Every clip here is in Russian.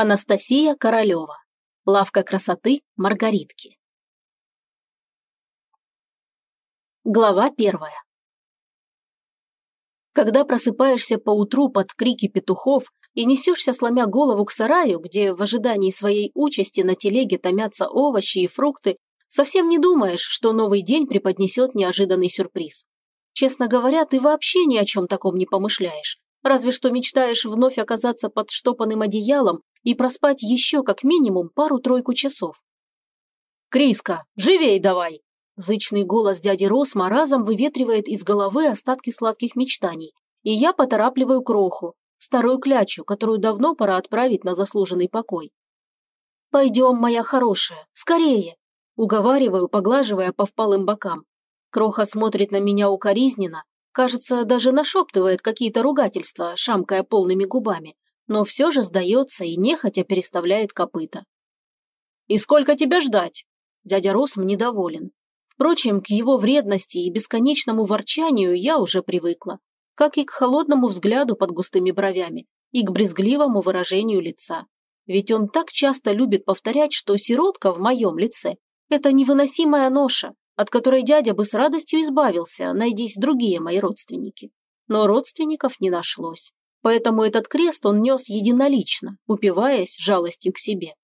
Анастасия Королева. Лавка красоты Маргаритки. Глава первая. Когда просыпаешься поутру под крики петухов и несешься, сломя голову к сараю, где в ожидании своей участи на телеге томятся овощи и фрукты, совсем не думаешь, что новый день преподнесет неожиданный сюрприз. Честно говоря, ты вообще ни о чем таком не помышляешь. Разве что мечтаешь вновь оказаться под штопанным одеялом и проспать еще как минимум пару-тройку часов. «Криска, живей давай!» Зычный голос дяди Росма разом выветривает из головы остатки сладких мечтаний, и я поторапливаю кроху, старую клячу, которую давно пора отправить на заслуженный покой. «Пойдем, моя хорошая, скорее!» Уговариваю, поглаживая по впалым бокам. Кроха смотрит на меня укоризненно, кажется, даже нашептывает какие-то ругательства, шамкая полными губами, но все же сдается и нехотя переставляет копыта. «И сколько тебя ждать?» Дядя Росм недоволен. Впрочем, к его вредности и бесконечному ворчанию я уже привыкла, как и к холодному взгляду под густыми бровями, и к брезгливому выражению лица. Ведь он так часто любит повторять, что сиротка в моем лице – это невыносимая ноша, от которой дядя бы с радостью избавился, найдись другие мои родственники. Но родственников не нашлось поэтому этот крест он нес единолично, упиваясь жалостью к себе.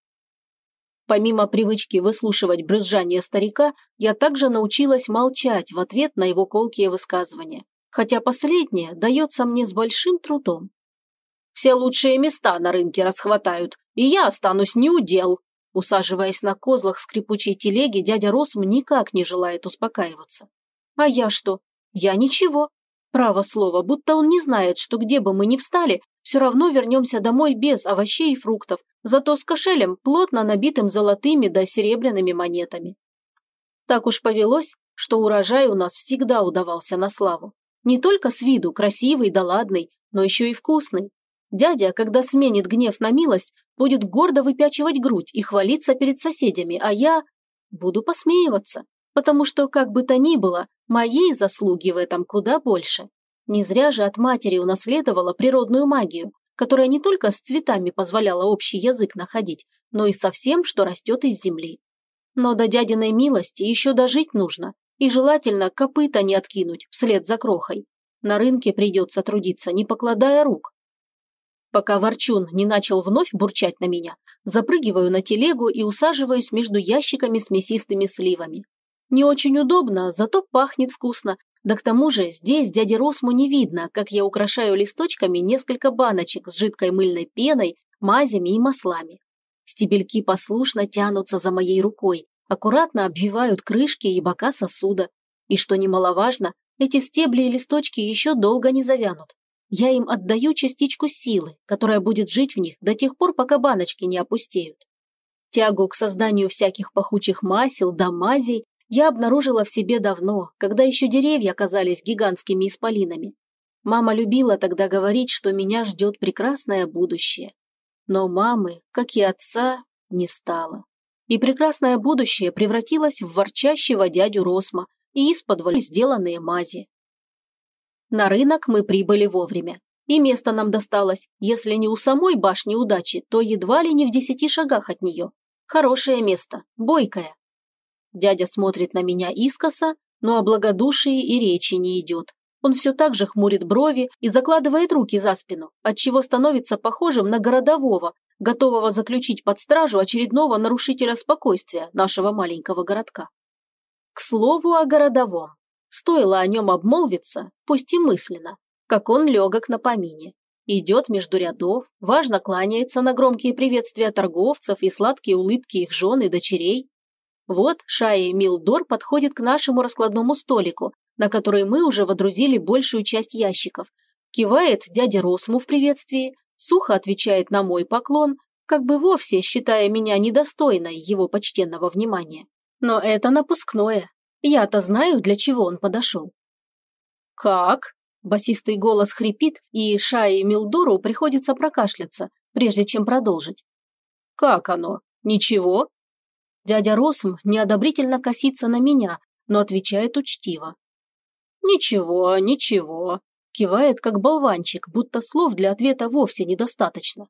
Помимо привычки выслушивать брюзжание старика, я также научилась молчать в ответ на его колкие высказывания, хотя последнее дается мне с большим трудом. «Все лучшие места на рынке расхватают, и я останусь неудел», Усаживаясь на козлах скрипучей телеги, дядя Росм никак не желает успокаиваться. А я что? Я ничего. Право слово, будто он не знает, что где бы мы ни встали, все равно вернемся домой без овощей и фруктов, зато с кошелем, плотно набитым золотыми да серебряными монетами. Так уж повелось, что урожай у нас всегда удавался на славу. Не только с виду красивый да ладный, но еще и вкусный. Дядя, когда сменит гнев на милость, будет гордо выпячивать грудь и хвалиться перед соседями, а я буду посмеиваться, потому что, как бы то ни было, Моей заслуги в этом куда больше. Не зря же от матери унаследовала природную магию, которая не только с цветами позволяла общий язык находить, но и со всем, что растет из земли. Но до дядиной милости еще дожить нужно, и желательно копыта не откинуть вслед за крохой. На рынке придется трудиться, не покладая рук. Пока Ворчун не начал вновь бурчать на меня, запрыгиваю на телегу и усаживаюсь между ящиками с мясистыми сливами. Не очень удобно, зато пахнет вкусно. Да к тому же здесь дяде Росму не видно, как я украшаю листочками несколько баночек с жидкой мыльной пеной, мазями и маслами. Стебельки послушно тянутся за моей рукой, аккуратно обвивают крышки и бока сосуда. И что немаловажно, эти стебли и листочки еще долго не завянут. Я им отдаю частичку силы, которая будет жить в них до тех пор, пока баночки не опустеют. Тягу к созданию всяких пахучих масел да мазей я обнаружила в себе давно, когда еще деревья казались гигантскими исполинами. Мама любила тогда говорить, что меня ждет прекрасное будущее. Но мамы, как и отца, не стало. И прекрасное будущее превратилось в ворчащего дядю Росма и исподволь сделанные мази. На рынок мы прибыли вовремя. И место нам досталось, если не у самой башни удачи, то едва ли не в десяти шагах от нее. Хорошее место, бойкое. Дядя смотрит на меня искоса, но о благодушии и речи не идет. Он все так же хмурит брови и закладывает руки за спину, отчего становится похожим на городового, готового заключить под стражу очередного нарушителя спокойствия нашего маленького городка. К слову о городовом. Стоило о нем обмолвиться, пусть и мысленно, как он легок на помине. Идет между рядов, важно кланяется на громкие приветствия торговцев и сладкие улыбки их жен и дочерей, вот Шаи Милдор подходит к нашему раскладному столику, на который мы уже водрузили большую часть ящиков. Кивает дядя Росму в приветствии, сухо отвечает на мой поклон, как бы вовсе считая меня недостойной его почтенного внимания. Но это напускное. Я-то знаю, для чего он подошел. «Как?» – басистый голос хрипит, и Шаи Милдору приходится прокашляться, прежде чем продолжить. «Как оно? Ничего?» Дядя Росм неодобрительно косится на меня, но отвечает учтиво. «Ничего, ничего», кивает как болванчик, будто слов для ответа вовсе недостаточно.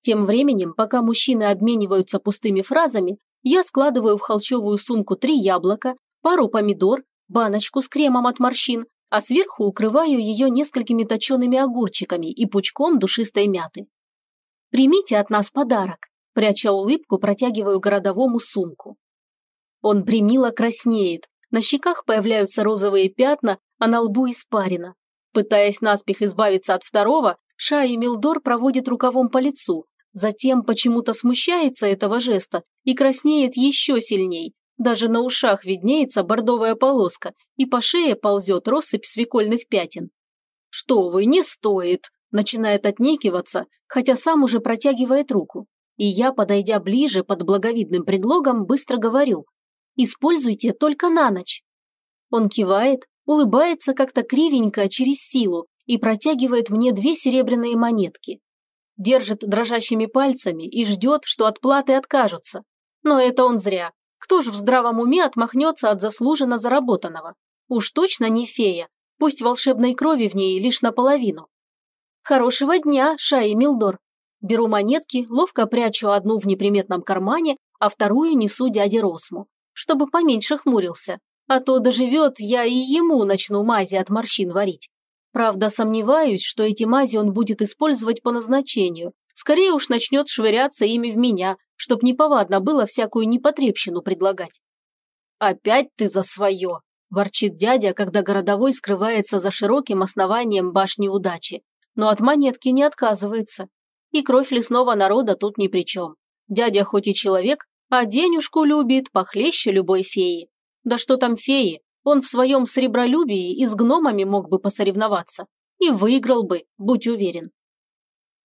Тем временем, пока мужчины обмениваются пустыми фразами, я складываю в холчевую сумку три яблока, пару помидор, баночку с кремом от морщин, а сверху укрываю ее несколькими точеными огурчиками и пучком душистой мяты. «Примите от нас подарок», пряча улыбку, протягиваю городовому сумку. Он примило краснеет, на щеках появляются розовые пятна, а на лбу испарина. Пытаясь наспех избавиться от второго, Ша и Милдор проводит рукавом по лицу, затем почему-то смущается этого жеста и краснеет еще сильней. Даже на ушах виднеется бордовая полоска, и по шее ползет россыпь свекольных пятен. «Что вы, не стоит!» начинает отнекиваться, хотя сам уже протягивает руку. И я, подойдя ближе под благовидным предлогом, быстро говорю «Используйте только на ночь». Он кивает, улыбается как-то кривенько через силу и протягивает мне две серебряные монетки. Держит дрожащими пальцами и ждет, что от платы откажутся. Но это он зря. Кто ж в здравом уме отмахнется от заслуженно заработанного? Уж точно не фея, пусть волшебной крови в ней лишь наполовину. Хорошего дня, Шаи Милдор. Беру монетки, ловко прячу одну в неприметном кармане, а вторую несу дяде Росму, чтобы поменьше хмурился. А то доживет, я и ему начну мази от морщин варить. Правда, сомневаюсь, что эти мази он будет использовать по назначению. Скорее уж начнет швыряться ими в меня, чтоб неповадно было всякую непотребщину предлагать. «Опять ты за свое!» – ворчит дядя, когда городовой скрывается за широким основанием башни удачи но от монетки не отказывается. И кровь лесного народа тут ни при чем. Дядя хоть и человек, а денежку любит похлеще любой феи. Да что там феи, он в своем сребролюбии и с гномами мог бы посоревноваться. И выиграл бы, будь уверен.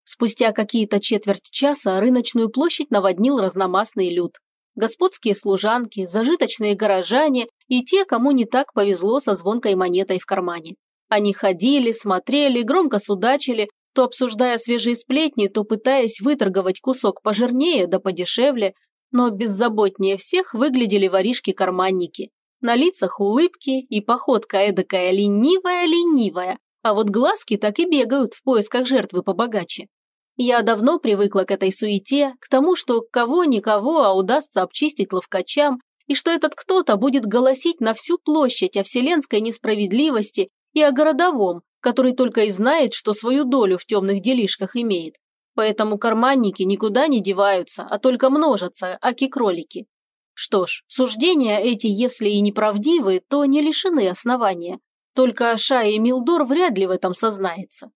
Спустя какие-то четверть часа рыночную площадь наводнил разномастный люд. Господские служанки, зажиточные горожане и те, кому не так повезло со звонкой монетой в кармане. Они ходили, смотрели, громко судачили, то обсуждая свежие сплетни, то пытаясь выторговать кусок пожирнее да подешевле, но беззаботнее всех выглядели воришки-карманники. На лицах улыбки и походка эдакая ленивая-ленивая, а вот глазки так и бегают в поисках жертвы побогаче. Я давно привыкла к этой суете, к тому, что кого-никого, а удастся обчистить ловкачам, и что этот кто-то будет голосить на всю площадь о вселенской несправедливости и о городовом, который только и знает, что свою долю в темных делишках имеет. Поэтому карманники никуда не деваются, а только множатся, аки-кролики. Что ж, суждения эти, если и неправдивы, то не лишены основания. Только Шая и Милдор вряд ли в этом сознается.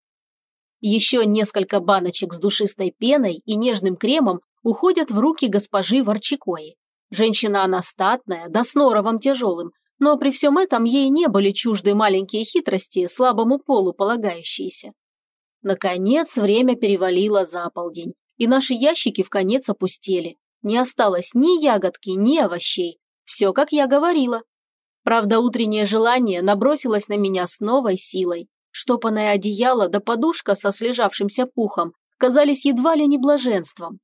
Еще несколько баночек с душистой пеной и нежным кремом уходят в руки госпожи Ворчакои. Женщина она статная, да с норовом тяжелым, но при всем этом ей не были чужды маленькие хитрости, слабому полу полагающиеся. Наконец, время перевалило за полдень, и наши ящики в конец опустели. Не осталось ни ягодки, ни овощей. Все, как я говорила. Правда, утреннее желание набросилось на меня с новой силой. Штопанное одеяло да подушка со слежавшимся пухом казались едва ли не блаженством.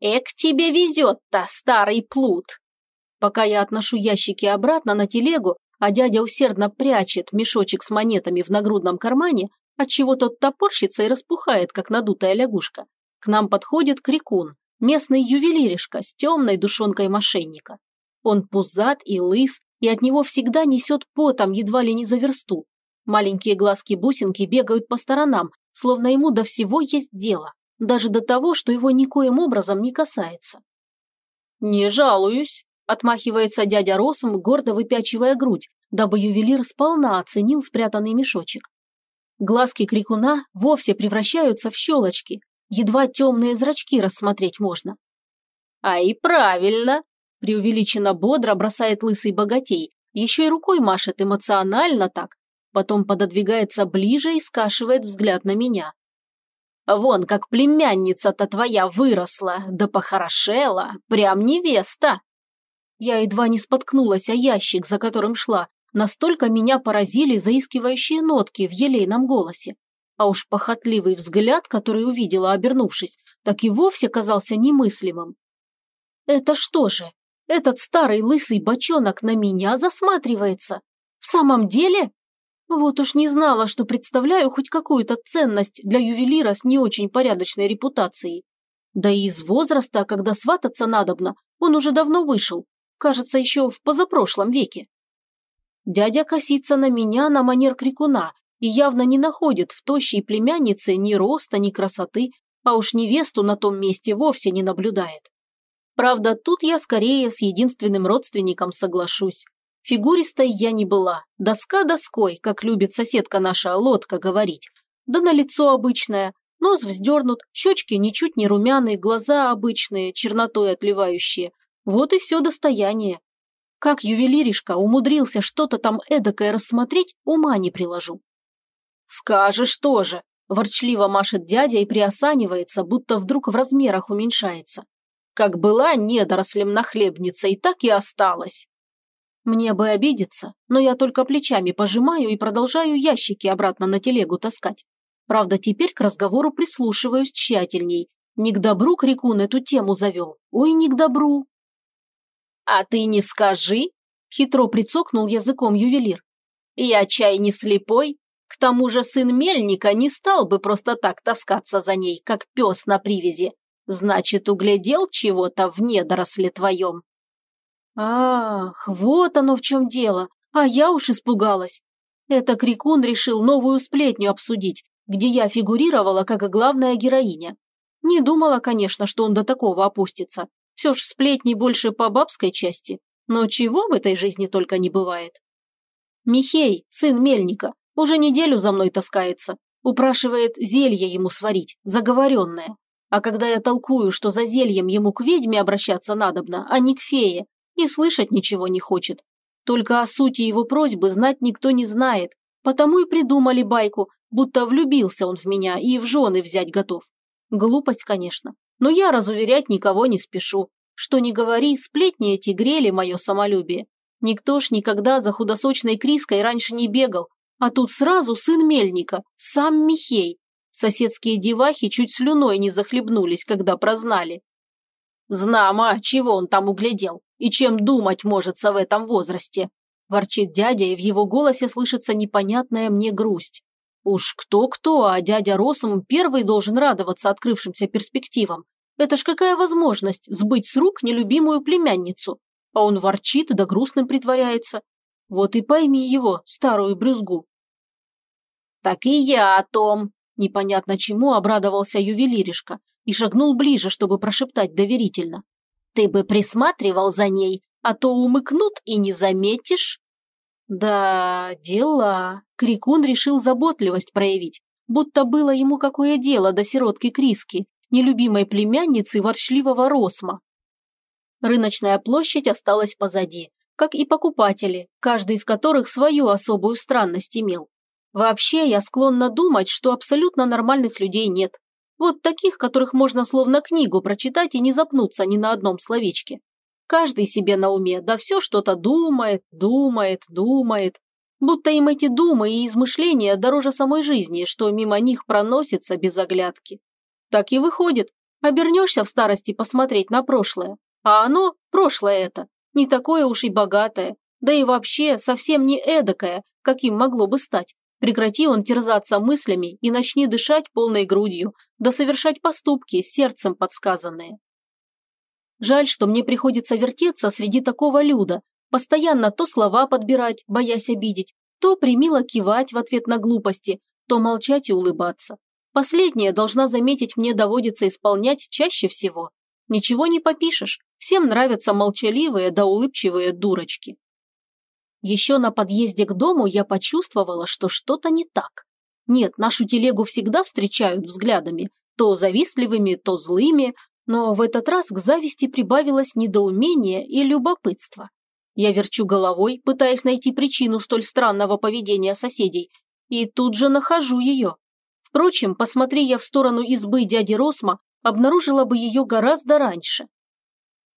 «Эк тебе везет-то, старый плут!» Пока я отношу ящики обратно на телегу, а дядя усердно прячет мешочек с монетами в нагрудном кармане, отчего тот топорщится и распухает, как надутая лягушка. К нам подходит крикун, местный ювелиришка с темной душонкой мошенника. Он пузат и лыс, и от него всегда несет потом едва ли не за версту. Маленькие глазки-бусинки бегают по сторонам, словно ему до всего есть дело, даже до того, что его никоим образом не касается. «Не жалуюсь», Отмахивается дядя Росом, гордо выпячивая грудь, дабы ювелир сполна оценил спрятанный мешочек. Глазки крикуна вовсе превращаются в щелочки, едва темные зрачки рассмотреть можно. «А и правильно!» – преувеличенно бодро бросает лысый богатей, еще и рукой машет эмоционально так, потом пододвигается ближе и скашивает взгляд на меня. «Вон как племянница-то твоя выросла, да похорошела, прям невеста!» Я едва не споткнулась о ящик, за которым шла. Настолько меня поразили заискивающие нотки в елейном голосе. А уж похотливый взгляд, который увидела, обернувшись, так и вовсе казался немыслимым. Это что же, этот старый лысый бочонок на меня засматривается? В самом деле? Вот уж не знала, что представляю хоть какую-то ценность для ювелира с не очень порядочной репутацией. Да и из возраста, когда свататься надобно, он уже давно вышел. Кажется, еще в позапрошлом веке. Дядя косится на меня на манер крикуна и явно не находит в тощей племяннице ни роста, ни красоты, а уж невесту на том месте вовсе не наблюдает. Правда, тут я скорее с единственным родственником соглашусь. Фигуристой я не была, доска доской, как любит соседка наша лодка говорить. Да на лицо обычное, нос вздернут, щечки ничуть не румяные, глаза обычные, чернотой отливающие. Вот и все достояние. Как ювелиришка умудрился что-то там эдакое рассмотреть, ума не приложу. «Скажешь тоже», – ворчливо машет дядя и приосанивается, будто вдруг в размерах уменьшается. Как была недорослем нахлебницей, так и осталась. Мне бы обидеться, но я только плечами пожимаю и продолжаю ящики обратно на телегу таскать. Правда, теперь к разговору прислушиваюсь тщательней. Не к добру Крикун эту тему завел. Ой, не к добру. «А ты не скажи!» – хитро прицокнул языком ювелир. «Я чай не слепой. К тому же сын мельника не стал бы просто так таскаться за ней, как пес на привязи. Значит, углядел чего-то в недоросле твоем». Ах, вот оно в чем дело. А я уж испугалась. Это Крикун решил новую сплетню обсудить, где я фигурировала как главная героиня. Не думала, конечно, что он до такого опустится. Все ж сплетни больше по бабской части. Но чего в этой жизни только не бывает. Михей, сын Мельника, уже неделю за мной таскается. Упрашивает зелье ему сварить, заговоренное. А когда я толкую, что за зельем ему к ведьме обращаться надобно, а не к фее, и слышать ничего не хочет. Только о сути его просьбы знать никто не знает, потому и придумали байку, будто влюбился он в меня и в жены взять готов. Глупость, конечно, но я разуверять никого не спешу. Что ни говори, сплетни эти грели мое самолюбие. Никто ж никогда за худосочной Криской раньше не бегал, а тут сразу сын Мельника, сам Михей. Соседские девахи чуть слюной не захлебнулись, когда прознали. Знамо, чего он там углядел и чем думать можется в этом возрасте. Ворчит дядя, и в его голосе слышится непонятная мне грусть. Уж кто-кто, а дядя Росом первый должен радоваться открывшимся перспективам. Это ж какая возможность сбыть с рук нелюбимую племянницу. А он ворчит да грустным притворяется. Вот и пойми его, старую брюзгу. Так и я о том, непонятно чему обрадовался ювелиришка и шагнул ближе, чтобы прошептать доверительно. «Ты бы присматривал за ней, а то умыкнут и не заметишь». Да, дела. Крикун решил заботливость проявить, будто было ему какое дело до сиротки Криски, нелюбимой племянницы ворчливого Росма. Рыночная площадь осталась позади, как и покупатели, каждый из которых свою особую странность имел. Вообще, я склонна думать, что абсолютно нормальных людей нет. Вот таких, которых можно словно книгу прочитать и не запнуться ни на одном словечке. Каждый себе на уме, да все что-то думает, думает, думает. Будто им эти думы и измышления дороже самой жизни, что мимо них проносится без оглядки. Так и выходит, обернешься в старости посмотреть на прошлое, а оно, прошлое это, не такое уж и богатое, да и вообще совсем не эдакое, каким могло бы стать. Прекрати он терзаться мыслями и начни дышать полной грудью, да совершать поступки, сердцем подсказанные. Жаль, что мне приходится вертеться среди такого люда, постоянно то слова подбирать, боясь обидеть, то примило кивать в ответ на глупости, то молчать и улыбаться. Последнее, должна заметить, мне доводится исполнять чаще всего. Ничего не попишешь, всем нравятся молчаливые да улыбчивые дурочки. Еще на подъезде к дому я почувствовала, что что-то не так. Нет, нашу телегу всегда встречают взглядами, то завистливыми, то злыми, но в этот раз к зависти прибавилось недоумение и любопытство. Я верчу головой, пытаясь найти причину столь странного поведения соседей, и тут же нахожу ее. Впрочем, посмотри я в сторону избы дяди Росма, обнаружила бы ее гораздо раньше.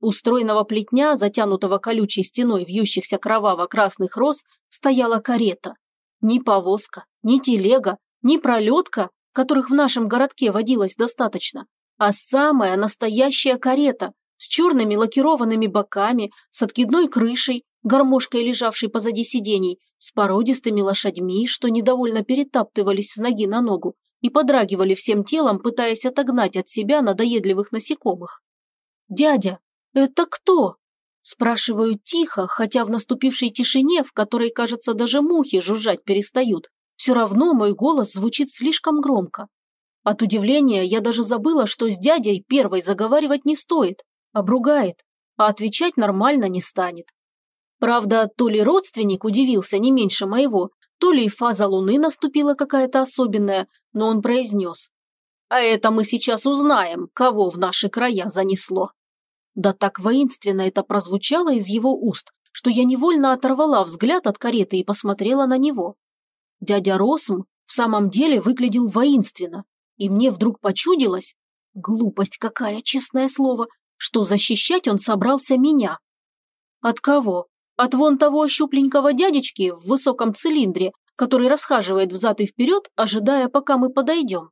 У стройного плетня, затянутого колючей стеной вьющихся кроваво-красных роз, стояла карета. Ни повозка, ни телега, ни пролетка, которых в нашем городке водилось достаточно, а самая настоящая карета с черными лакированными боками, с откидной крышей, гармошкой, лежавшей позади сидений, с породистыми лошадьми, что недовольно перетаптывались с ноги на ногу, и подрагивали всем телом, пытаясь отогнать от себя надоедливых насекомых. «Дядя, это кто?» Спрашиваю тихо, хотя в наступившей тишине, в которой, кажется, даже мухи жужжать перестают, все равно мой голос звучит слишком громко. От удивления я даже забыла, что с дядей первой заговаривать не стоит, обругает, а отвечать нормально не станет. Правда, то ли родственник удивился не меньше моего, то ли фаза луны наступила какая-то особенная, но он произнес. А это мы сейчас узнаем, кого в наши края занесло. Да так воинственно это прозвучало из его уст, что я невольно оторвала взгляд от кареты и посмотрела на него. Дядя Росм в самом деле выглядел воинственно, и мне вдруг почудилось, глупость какая, честное слово, что защищать он собрался меня. От кого? От вон того щупленького дядечки в высоком цилиндре, который расхаживает взад и вперед, ожидая, пока мы подойдем.